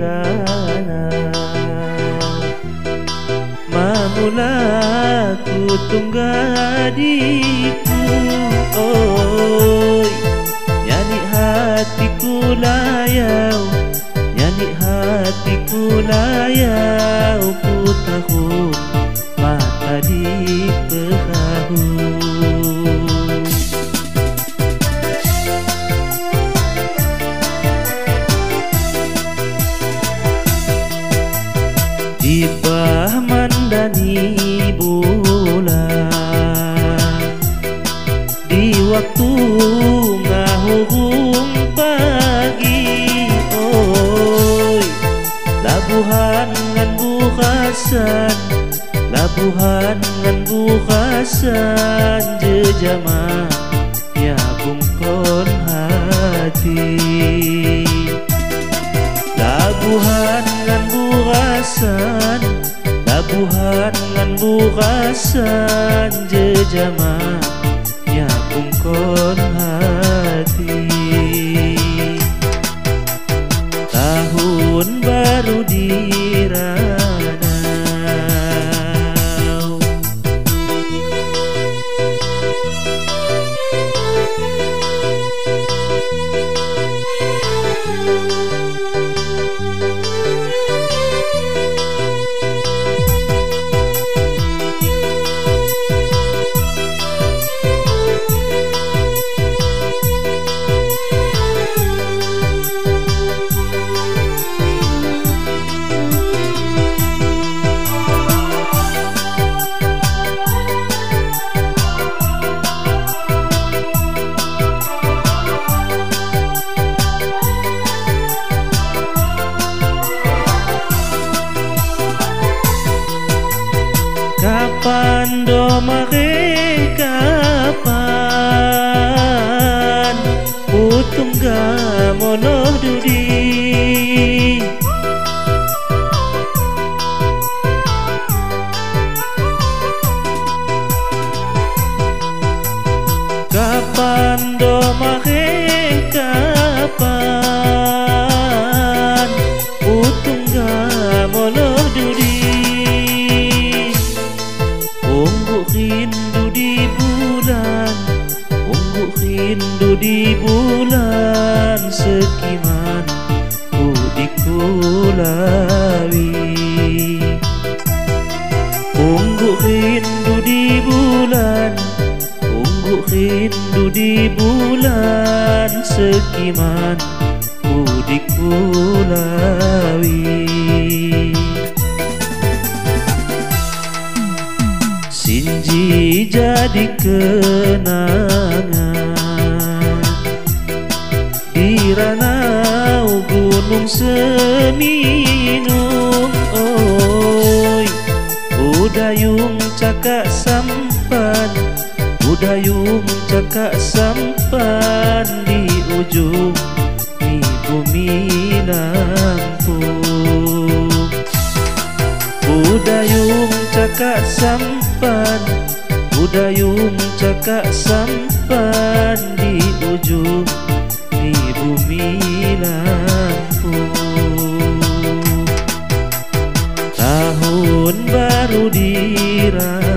ranau Mamula ku tunggadiku Oi. Nyanyi hatiku layau Nyanyi hatiku layau Ku tahu bulan. Di waktu ngahurung pagi Oi. Labuhan ngan bukasan Labuhan ngan bukasan Jejama Ya bungkon hati. Labuhan ngan bukasan Labuhan ngan bukasan Jejama Ya bungkon rindu di bulan Ungu rindu di bulan Sekiman ku dikulawi Ungu rindu di bulan Ungu rindu di bulan Sekiman ku dikulawi Sinji jadi kenangan. Di ranau gunung seminung Oi. Udayung cakak sampan Udayung cakak sampan Di ujung di bumi Lampung Udayung cakak sampan sampan Budayung cakak sampan Di ujung di bumi lampu. Tahun baru dirang